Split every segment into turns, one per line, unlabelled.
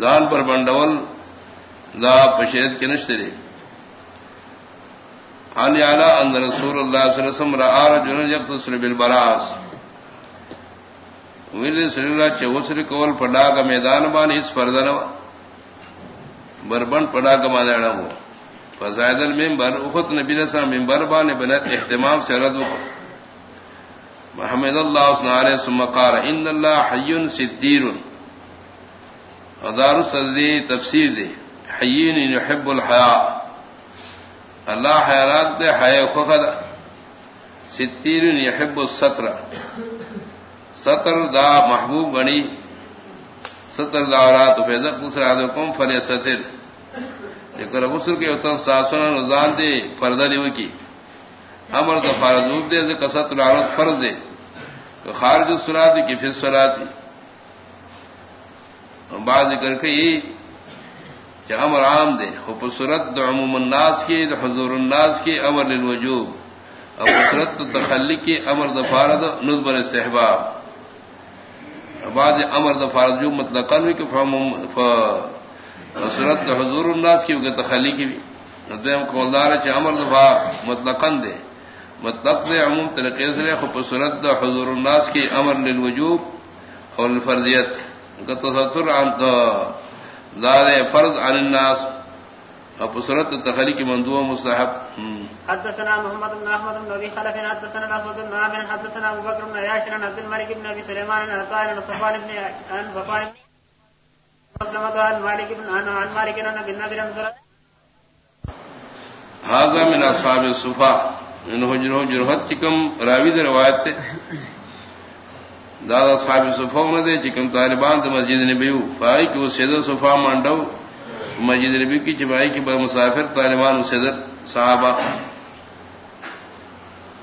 زان پر بنڈول دا پشیرت کے نشتری عن یعلا ان رسول اللہ صلی اللہ علیہ وسلم رآ رجل یقتصر بالبراس ویلی صلی اللہ چوسر کول پڑا کا میدان بان اس فردن بربن پڑا کا مادانا ہو فزائد المنبر اخت نبی رسا منبر بان بنت احتمام سے رد محمد اللہ صلی علیہ وسلم قال، ان اللہ حی ستیر ادار الصدی تفسیر دے حیین یحب الحیاء. اللہ حیرات دے حیا خخد ستیر یحب الستر ستر دا محبوب گنی ستر دا رات فیض غسل عدکم فلی ستر لیکن غسل کے اتن ساسنا رضان دے فردہ دیو کی. امر دا دے دے ستر عرض فرض دے خارج الصلاة کی، فی الصلاة بعض ذکر کئی کہ امر عام دے خب صورت عموم الناس کی، دا حضور الناس کی امر للوجوب اب صورت تخلی کی امر دا فارد نظبر استحباب بعض امر دا جو مطلق قلوی کہ صورت حضور الناس کی وقت تخلی کی بھی. ندیم قولدار ہے کہ امر دا مطلق دے. مطلق دے، عموم طریقے سے خب صورت حضور الناس کی امر للوجوب اور الفرضیت تصر عن دار فرض عن الناس اب صورت تخلی کی مندوع مستحب۔
حدثنا محمد بن احمد بن ابي خلف حدثنا الاسود بن عامر حدثنا ابو بكر بن عياش بن عبد الملك بن ابي سليمان بن عطاء بن صفوان بن عن صفوان مسلمة عن مالك بن عن عن مالك بن ابي النبي بن
هذا من اصحاب الصفا ان حجر حجر حتكم راوي روایت دادا صاحب صفا نہ دے چکم طالبان تو مسجد نبی فائی کہ وہ سید صفا مانڈو مسجد نبی کی چبائی کی بر مسافر طالبان سید صحابہ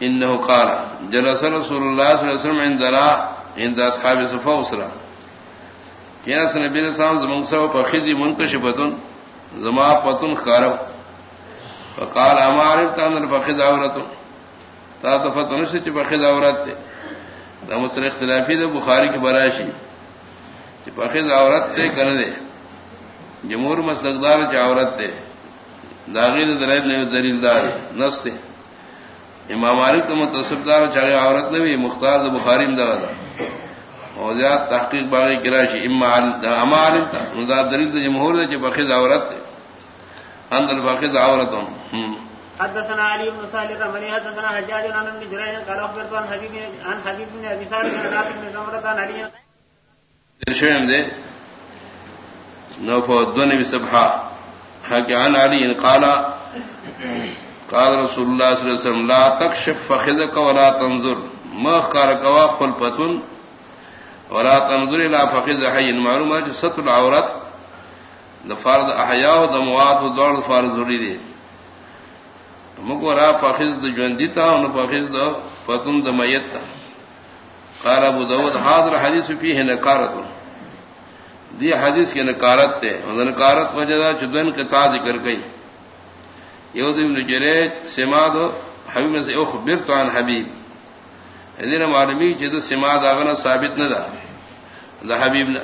انه قال، جلس رسول الله صلى الله عليه وسلم عند را، عند اصحاب صفا اسرا کیا اس نبی علیہ السلام زمان سو فخذ منکشفتن زما پتن خارو فقال، اما عرفت ان الفخذ عورت تا تفتن سے فخذ عورت تے دا اختلافی دا بخاری کی براشی چی پاکیز عورت تے کن دے. جمہور مسلقدار چی عورت تے. داغیر دلیل نے دلیل دار نس تے. امام مالک تو متصف دار چاہے عورت نے بھی مختار دا بخاری میں دا. اور زیاد تحقیق باغی کراشی اما عالم تا. دلیل دا جمہور دے چی پاکیز عورت تے. اندر پاکیز عورتوں.
حدثنا علي بن صالح الرملي، حدثنا حجاج عن ابن جرير قال اخبرت عن حبيب عن حبيب بن ابي سعد بن نافع بن زمرة عن علي.
ارشم دے. نوفو الدون بسبحا حق عن علي قال قال رسول الله صلى الله عليه وسلم، لا تكشف فخذك ولا تنظر. ما خارك وقل فتن ولا تنظر الى فخذ حي معلومه ستر العورات دفارد احیاء و دموات و دوڑ دفارد ضروری دے مکورا پاخذ د جوندی تا او پاخذ د فتن د میت تا. قال ابو داود حاضر حدیث فيه نکارت دی حدیث کی نکارت تے ان نکارت وجہ چدن قطع ذکر گئی یو ابن جریج، سماد حبیب سے اخبرت عن حبیب. یعنی ادین معلومی جد سماد اغنا ثابت نہ دا دا حبیب نہ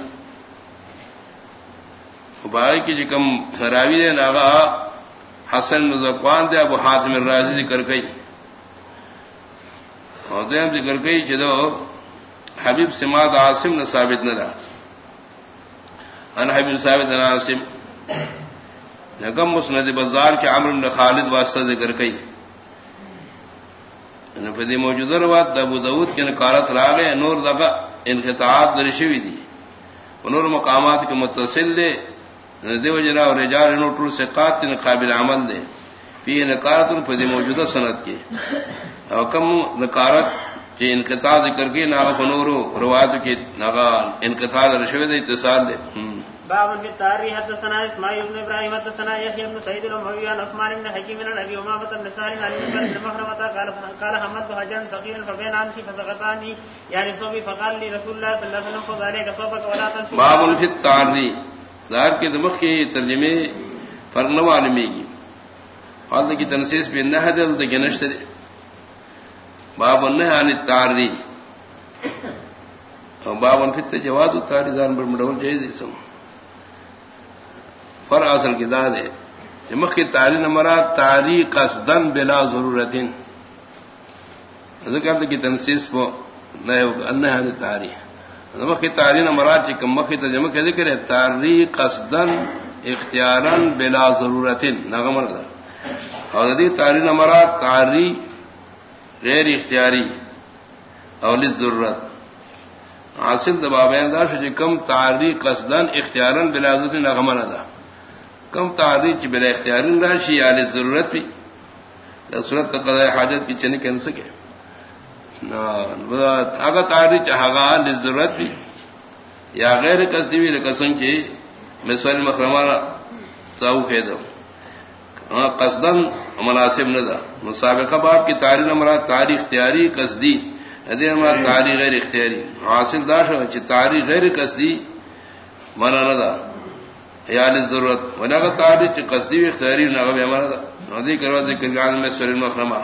بھائی کی جکم راوی دے ناغا حسن زکوان دے ابو حاتم الرازی ذکر گئی اور دیم ذکر گئی جدو حبیب سماد عاصم نے ثابت نہ رہا ان حبیب ثابت نہ عاصم۔ نگم مسند بازار کے عمر نے خالد واسطہ ذکر گئی فدی موجودہ روات ابو داود کے نکارت راگے نور دگا انقطاعات درشوی دی۔ نور مقامات کے متصل دے۔ دیو جنا اور رجال نوٹر سے قاتل قابل عمل دے فی نکارت الفدی موجودہ صنعت کی اور کم نکارت کہ انقطاع ذکر کی ناغ فنورو روایت کی ناغا انقطاع رشوے دے اتصال دے
باب في التاريخ حدثنا اسماعيل بن ابراهيم حدثنا يحيى بن سعيد الاموي عن عثمان بن حكيم بن ابي امامه بن سالم عن ابن المخرمه قال قال حمد حجان ثقيل فبين امشي فسقطاني يعني صوبي فقال لي رسول الله صلى الله عليه وسلم خذ عليك صوبك ولا تمشي
باب في التاريخ ظاہر کے دمخ کی ترجمے فرن عالمی کی۔ حالت کی تنسیس بھی نہ دل تو گنشت دے باب النہ عن التاری باب ان فت جواز التاری دان پر مڈول جائز اسم فر اصل کی داد ہے۔ مخ کی تاری نمبرات تاری قصدن بلا ضرورت ذکر کی تنسیس کو نئے ان تاری مخ کی تاری نمبرات چکم مخ کی تجمہ کے ذکر ہے تاری قصدن اختیارن بلا ضرورت نغمر اور دی تاری نمبرات تاری غیر اختیاری اولی ضرورت. حاصل دباب داش جی کم تاری قصدن اختیارن بلا ضرورت نغمر دا کم تاریخ بلا اختیار راشی یا ضرورت بھی. صورت قضاء حاجت کی چنی کہہ سکے اگر تاریخ ہگا ضرورت بھی یا غیر قصدی بھی قسم کی میں سوال مخرمانہ ساؤ کہہ دوں قصدن مناسب نہ دا مسابقہ باب کی تاریخ نمبر تاریخ اختیاری قصدی ادے ہمارا تاریخ غیر اختیاری حاصل داش تاریخ غیر قصدی منا نہ دا یا ضرورت. ونا کا تعریف قصدی اختیاری نغب ہمارا ندی کروا ذکر گان میں سر المخرما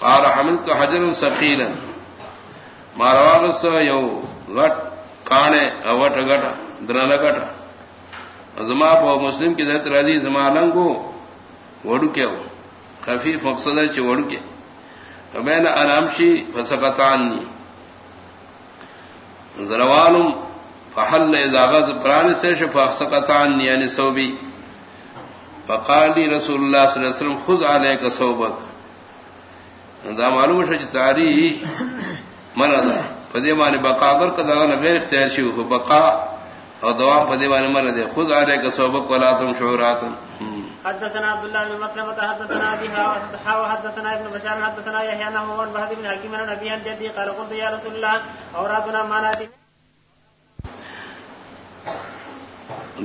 قال حملت حجر ثقيلا. مارواغ سو یو غٹ کانے اوٹ غٹ درنا غٹ زما په مسلم کی ذات راضی زما لنگو وڑو کیو خفیف مقصد ہے چ وڑو کے بین انامشی فسقطانی زروانم، فحل اذا پران سے فسقطان یعنی صوبی. فقال رسول الله صلى الله عليه وسلم، خذ عليك صوبك. دا معلوم ہے تاری مردا پدے معنی بقا اگر کدا غیر اختیار شی ہو بقا اور دوام پدے معنی مرد خذ عليك صوبك ولا تم شعورات.
حدثنا عبد الله بن مسلمة حدثنا بها وحدثنا ابن بشار حدثنا يحيى بن عمر بن حكيم بن ابي الجدي قال قلت يا رسول الله اوراتنا ما نادي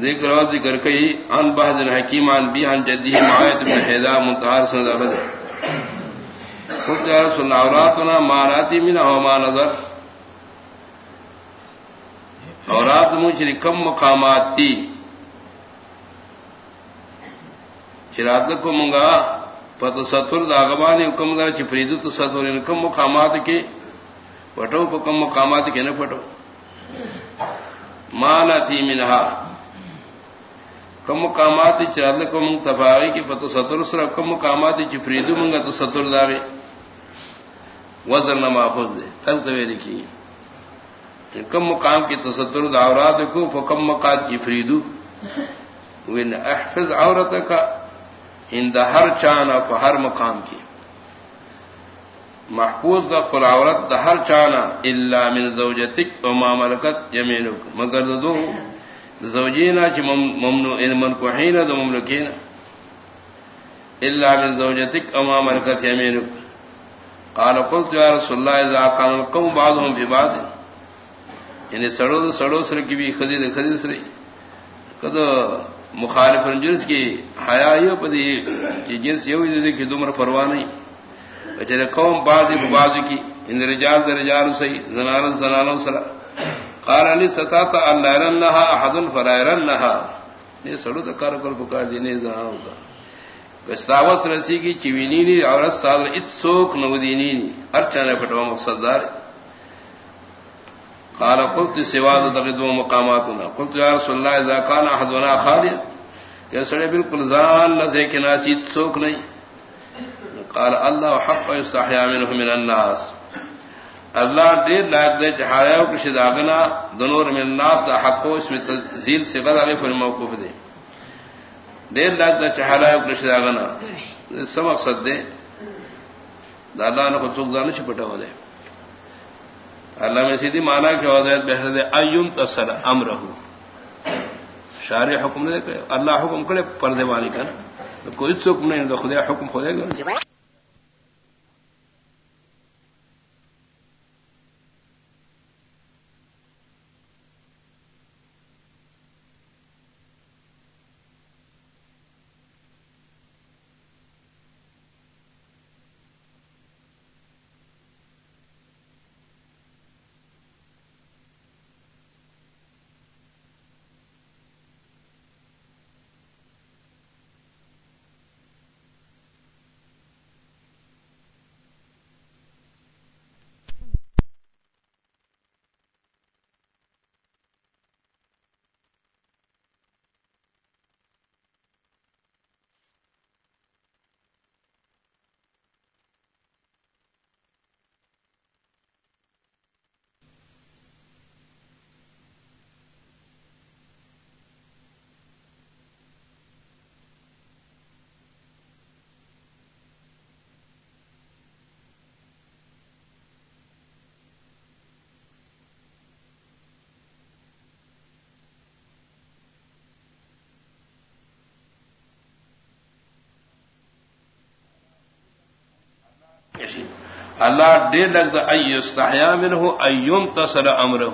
ذکر ذکر کئی ان بحض الحکیم ان بی ان جدی معایت بن حیدہ منتحار سند ابد خود یا رسول اللہ اوراتنا ماناتی من او ما نظر اورات مجھری کم مقامات تی شرات کو منگا پتہ ستر داغبانی کم گا چفریدو تو ستر ان کم مقامات کے پٹو پا کم مقامات کے نہ پٹو ماناتی منہا کم مقامات چرال کو منگ تفاقی کی پتو ستر سر کم مقامات چفریدو منگا تو ستر داوے وزن نما خود دے، تل توے لکھی کم مقام کی تصدر داورات کو کم مقام کی فریدو۔ وین احفظ عورت کا ان دا ہر چانا کو ہر مقام کی۔ محفوظ کا قل عورت دا ہر چانا اللہ من زوجتک و ما ملکت یمینک۔ مگر دو زوجینا چ ممنوع یعنی ان من کو حين ذو مملكين الا من زوجتك او ما ملكت قال قلت يا رسول الله اذا كان القوم بعضهم في بعض. یعنی سڑو سڑو سر کی بھی خدید خدید سر. کد مخالف جنس کی حیا یہ پدی کہ جنس یہ دے کہ دمر پرواہ نہیں. اچھے قوم بعض کو بعض کی. ان رجال در درجال صحیح زنان زنانوں سرا قال علی ستاتا اللہ رنہا احد فرائے رنہا یہ سڑو تو کار کر پکار دینے زہاں ہوگا گستاوس رسی کی چوینی نی عورت سادر ات سوک نودینی نی ہر چانے پھٹوا مقصد دار قال قلت سوا سواد دغدو مقاماتنا قلت یا رسول اللہ اذا کان احدنا خالیا. کہ سڑے بالکل زان لزے کے ناسی سوک نہیں قال اللہ حق یستحیا منه من الناس. اللہ ڈیر لائق دے چہایا کشی داغنا دنور میں الناس دا حق اس میں تزیل سے غدا غیر فرما موقف دے دیر لاکھ دا چہرا کشی داغنا سب مقصد دے. دا اللہ نے خود سوکھ دانا چھپٹا ہو دے. اللہ میں سیدھی مانا کہ وضعیت بہتر دے ایون امر ہو شارع حکم دے اللہ حکم کرے پردے والی کا نا کوئی سکم نہیں تو خدا حکم خودے گا. اللہ ڈیر لگ دا ایستحیا منہ ایوم تصل امرہ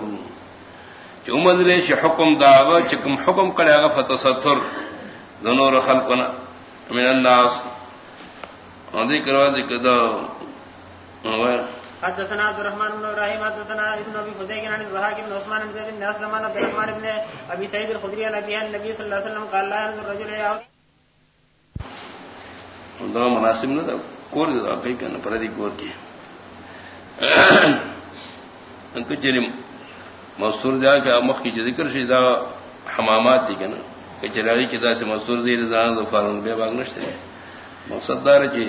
چ امد لے چ حکم داغ چکم حکم کرے گا فتستر دونوں خلقنا من الناس ہندی کروا ذکر دا
حدثنا عبد الرحمن بن ابراهيم حدثنا ابن ابي فديك عن الزهاق بن عثمان بن زيد بن اسلم عن عبد الرحمن بن ابي سعيد الخدري عن ابي النبي صلى الله عليه وسلم قال لا ينظر الرجل الى
دو مناسب نہ کور دے کئی کنا پردی کور کی۔ انکو چری مستور دا کہ مخ کی ذکر شی دا حمامات دی کنا، کہ چراغی کی دا سے مستور زیر زان دو فارون بے باغ نشتے مقصد دار چی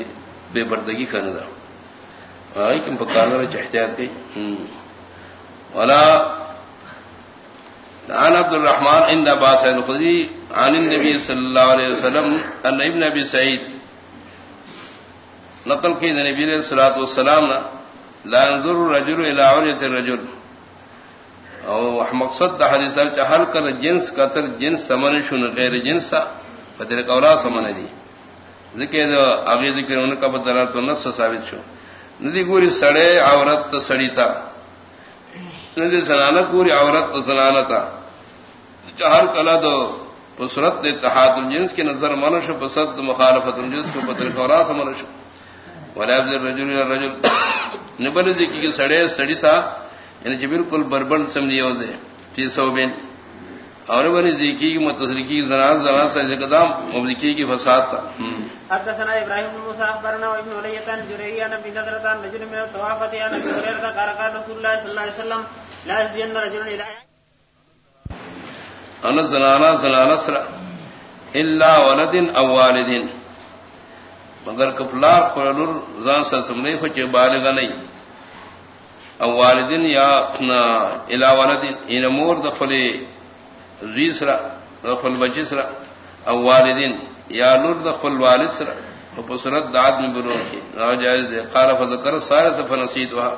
بے بردگی کنا دا۔ آئی کم پکارنا چ احتیاط کی ولا عن عبد الرحمن ان عباس الخدری، عن النبي صلى الله عليه وسلم، ان ابن ابي سعيد نقل کی نبی علیہ الصلوۃ والسلام لا ينظر الرجل الى عورت الرجل. او مقصد دا حدیث ہے ہر کر جنس قتل، جنس سمن شن غیر جنس فتر قولا سمن دی ذکر دا اگے ذکر ان کا بدل تو نص ثابت شو. ندی گوری سڑے عورت سڑی تا. ندی زنانہ گوری عورت زنانہ تا. ہر کلا دو پسرت اتحاد الجنس کی نظر منش پسد مخالفت الجنس کو پتر قولا سمن شو. ولا يبذل الرجل الرجل. نبل ذکی کہ سڑے سڑی تھا یعنی کہ بالکل بربند سمجھی ہو دے فی صوبین اور بنی ذکی کی متصریکی زنان زنان سے قدام مبذکی کی فساد تھا۔
حدثنا ابراهيم بن اخبرنا رجل من الطوافة عن ابي هريرة قال قال رسول الله صلى الله عليه وسلم لا يزين رجل الى
ان زنانا زنانا سرا الا ولد او مگر زان سمنے ہو چے بالغ نہیں۔ او والدین یا اپنا الا والدین ان یعنی مور دخل زیسرا دخل بچسرا او والدین یا نور دخل والد سرا او پسرت دعات میں بنو کی جائز دے قال فذکر سارت فنسیتها.